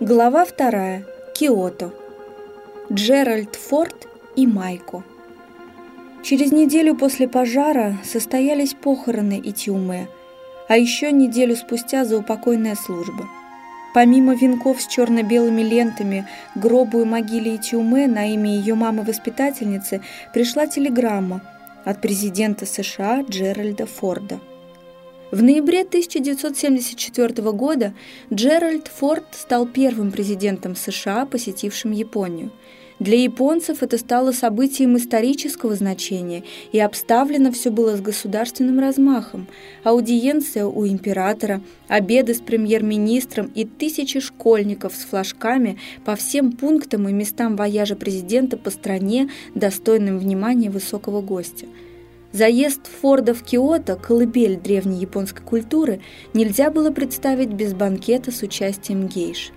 Глава вторая. Киото. Джеральд Форд и Майко. Через неделю после пожара состоялись похороны Итиуме, а еще неделю спустя заупокойная служба. Помимо венков с черно-белыми лентами гробу и могиле Итиуме на имя ее мамы-воспитательницы пришла телеграмма от президента США Джеральда Форда – в ноябре 1974 года Джеральд Форд стал первым президентом США, посетившим Японию. Для японцев это стало событием исторического значения, и обставлено все было с государственным размахом. Аудиенция у императора, обеды с премьер-министром и тысячи школьников с флажками по всем пунктам и местам вояжа президента по стране, достойным внимания высокого гостя – Заезд Форда в Киото, колыбель древней японской культуры, нельзя было представить без банкета с участием гейш.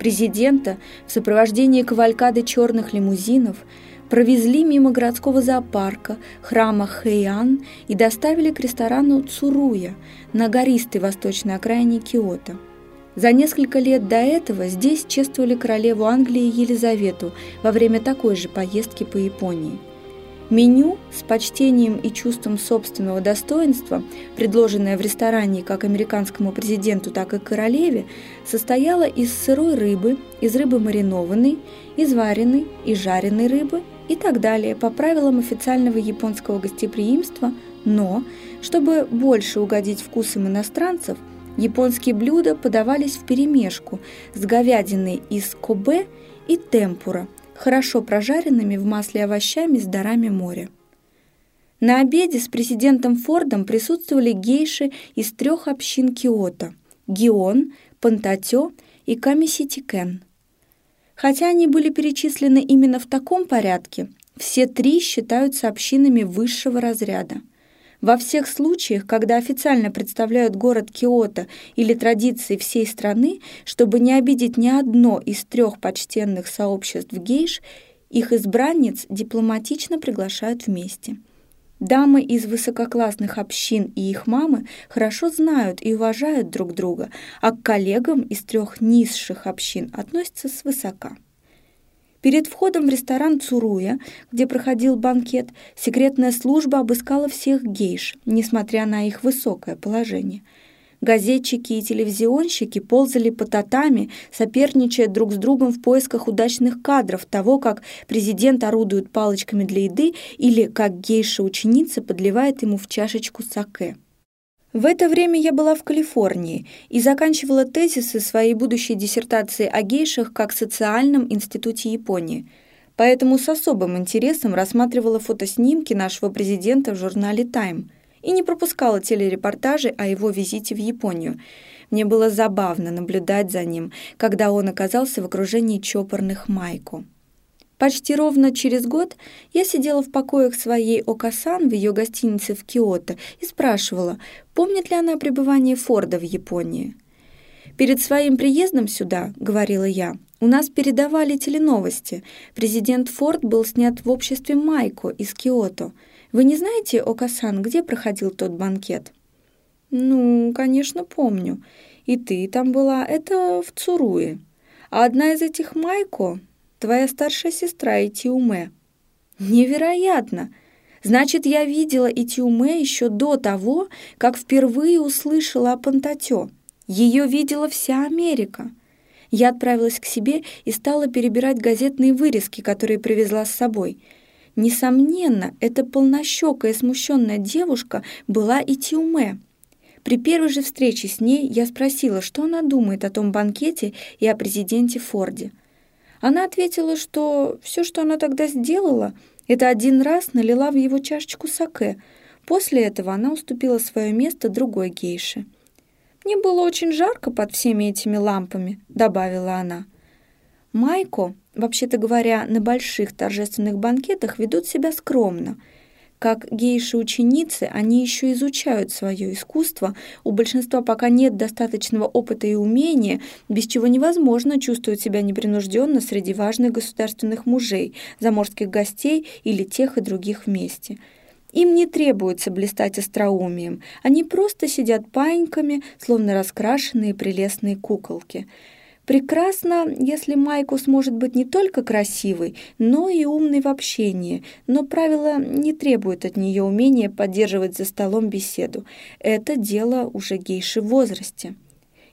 Президента в сопровождении кавалькады черных лимузинов провезли мимо городского зоопарка, храма Хэйан и доставили к ресторану Цуруя на гористой восточной окраине Киото. За несколько лет до этого здесь чествовали королеву Англии Елизавету во время такой же поездки по Японии – Меню с почтением и чувством собственного достоинства, предложенное в ресторане как американскому президенту, так и королеве, состояло из сырой рыбы, из рыбы маринованной, из вареной и жареной рыбы и так далее по правилам официального японского гостеприимства, но, чтобы больше угодить вкусам иностранцев, японские блюда подавались вперемешку с говядиной из кобе и темпура – хорошо прожаренными в масле овощами с дарами моря. На обеде с президентом Фордом присутствовали гейши из трех общин Киото – Гион, Пантатё и Камиситикен. Хотя они были перечислены именно в таком порядке, все три считаются общинами высшего разряда. Во всех случаях, когда официально представляют город Киото или традиции всей страны, чтобы не обидеть ни одно из трех почтенных сообществ гейш, их избранниц дипломатично приглашают вместе. Дамы из высококлассных общин и их мамы хорошо знают и уважают друг друга, а к коллегам из трех низших общин относятся свысока. Перед входом в ресторан Цуруя, где проходил банкет, секретная служба обыскала всех гейш, несмотря на их высокое положение. Газетчики и телевизионщики ползали по татами, соперничая друг с другом в поисках удачных кадров того, как президент орудует палочками для еды или как гейша-ученица подливает ему в чашечку саке. В это время я была в Калифорнии и заканчивала тезисы своей будущей диссертации о гейшах как социальном институте Японии, поэтому с особым интересом рассматривала фотоснимки нашего президента в журнале «Тайм» и не пропускала телерепортажи о его визите в Японию. Мне было забавно наблюдать за ним, когда он оказался в окружении чопорных майку. Почти ровно через год я сидела в покоях своей Окасан в ее гостинице в Киото и спрашивала, помнит ли она пребывание Форда в Японии. «Перед своим приездом сюда, — говорила я, — у нас передавали теленовости. Президент Форд был снят в обществе Майко из Киото. Вы не знаете, Окасан, где проходил тот банкет?» «Ну, конечно, помню. И ты там была. Это в Цуруе. А одна из этих Майко, твоя старшая сестра Итиуме». «Невероятно! Значит, я видела Итиуме еще до того, как впервые услышала о Пантатё. Ее видела вся Америка». Я отправилась к себе и стала перебирать газетные вырезки, которые привезла с собой. Несомненно, эта полнощекая смущенная девушка была Итиуме. При первой же встрече с ней я спросила, что она думает о том банкете и о президенте Форде. Она ответила, что все, что она тогда сделала, это один раз налила в его чашечку саке. После этого она уступила свое место другой гейше. «Мне было очень жарко под всеми этими лампами», — добавила она. Майко, вообще-то говоря, на больших торжественных банкетах ведут себя скромно — как гейши-ученицы, они еще изучают свое искусство. У большинства пока нет достаточного опыта и умения, без чего невозможно чувствовать себя непринужденно среди важных государственных мужей, заморских гостей или тех и других вместе. Им не требуется блистать остроумием, они просто сидят паиньками, словно раскрашенные прелестные куколки – Прекрасно, если Майку сможет быть не только красивой, но и умной в общении, но правило не требует от нее умения поддерживать за столом беседу. Это дело уже гейши в возрасте.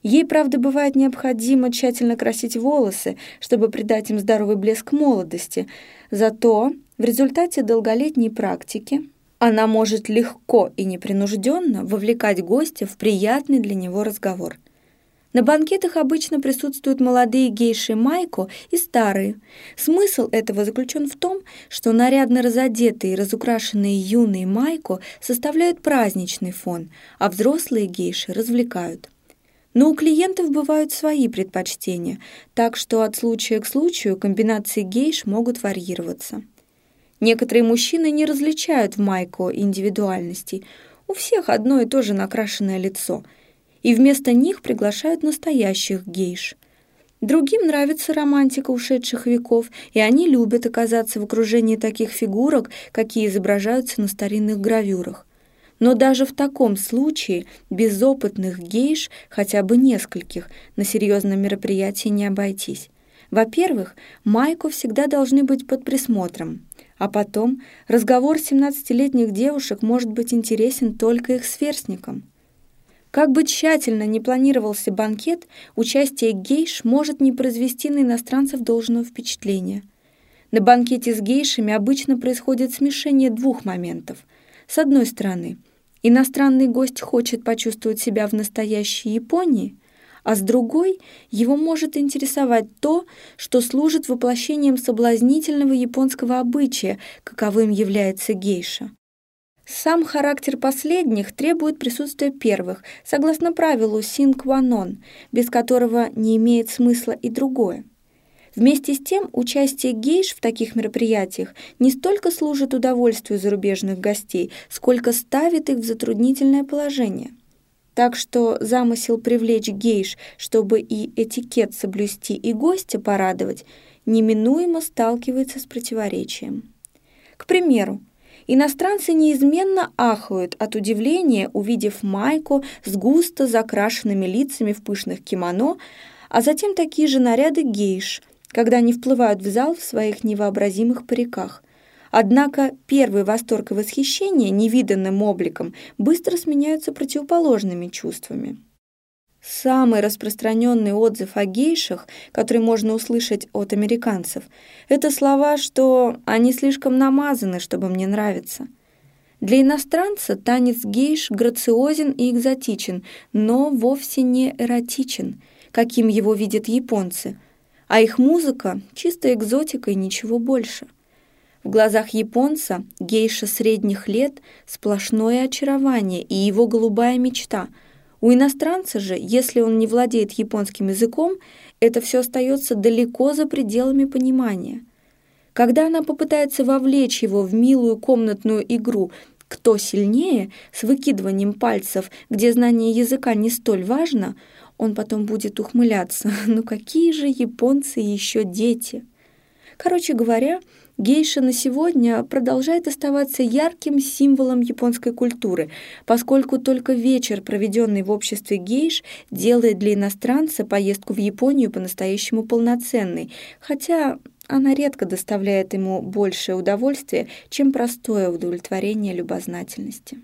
Ей, правда, бывает необходимо тщательно красить волосы, чтобы придать им здоровый блеск молодости. Зато в результате долголетней практики она может легко и непринужденно вовлекать гостя в приятный для него разговор. На банкетах обычно присутствуют молодые гейши Майко и старые. Смысл этого заключен в том, что нарядно разодетые и разукрашенные юные Майко составляют праздничный фон, а взрослые гейши развлекают. Но у клиентов бывают свои предпочтения, так что от случая к случаю комбинации гейш могут варьироваться. Некоторые мужчины не различают в майко индивидуальностей. У всех одно и то же накрашенное лицо. И вместо них приглашают настоящих гейш. Другим нравится романтика ушедших веков, и они любят оказаться в окружении таких фигурок, какие изображаются на старинных гравюрах. Но даже в таком случае безопытных гейш, хотя бы нескольких, на серьезном мероприятии не обойтись. Во-первых, майку всегда должны быть под присмотром. А потом разговор 17-летних девушек может быть интересен только их сверстникам. Как бы тщательно ни планировался банкет, участие гейш может не произвести на иностранцев должного впечатления. На банкете с гейшами обычно происходит смешение двух моментов. С одной стороны, Иностранный гость хочет почувствовать себя в настоящей Японии, а с другой его может интересовать то, что служит воплощением соблазнительного японского обычая, каковым является гейша. Сам характер последних требует присутствия первых, согласно правилу синкванон, без которого не имеет смысла и другое. Вместе с тем, участие гейш в таких мероприятиях не столько служит удовольствию зарубежных гостей, сколько ставит их в затруднительное положение. Так что замысел привлечь гейш, чтобы и этикет соблюсти, и гостя порадовать, неминуемо сталкивается с противоречием. К примеру, Иностранцы неизменно ахают от удивления, увидев майку с густо закрашенными лицами в пышных кимоно, а затем такие же наряды гейш, когда они вплывают в зал в своих невообразимых париках. Однако первый восторг и восхищение невиданным обликом быстро сменяются противоположными чувствами. Самый распространенный отзыв о гейшах, который можно услышать от американцев, это слова, что они слишком намазаны, чтобы мне нравиться. Для иностранца танец гейш грациозен и экзотичен, но вовсе не эротичен, каким его видят японцы – а их музыка — чистая экзотика и ничего больше. В глазах японца гейша средних лет — сплошное очарование и его голубая мечта. У иностранца же, если он не владеет японским языком, это все остается далеко за пределами понимания. Когда она попытается вовлечь его в милую комнатную игру «Кто сильнее?» с выкидыванием пальцев, где знание языка не столь важно — он потом будет ухмыляться. Ну какие же японцы еще дети? Короче говоря, гейша на сегодня продолжает оставаться ярким символом японской культуры, поскольку только вечер, проведенный в обществе гейш, делает для иностранца поездку в Японию по-настоящему полноценной, хотя она редко доставляет ему большее удовольствие, чем простое удовлетворение любознательности.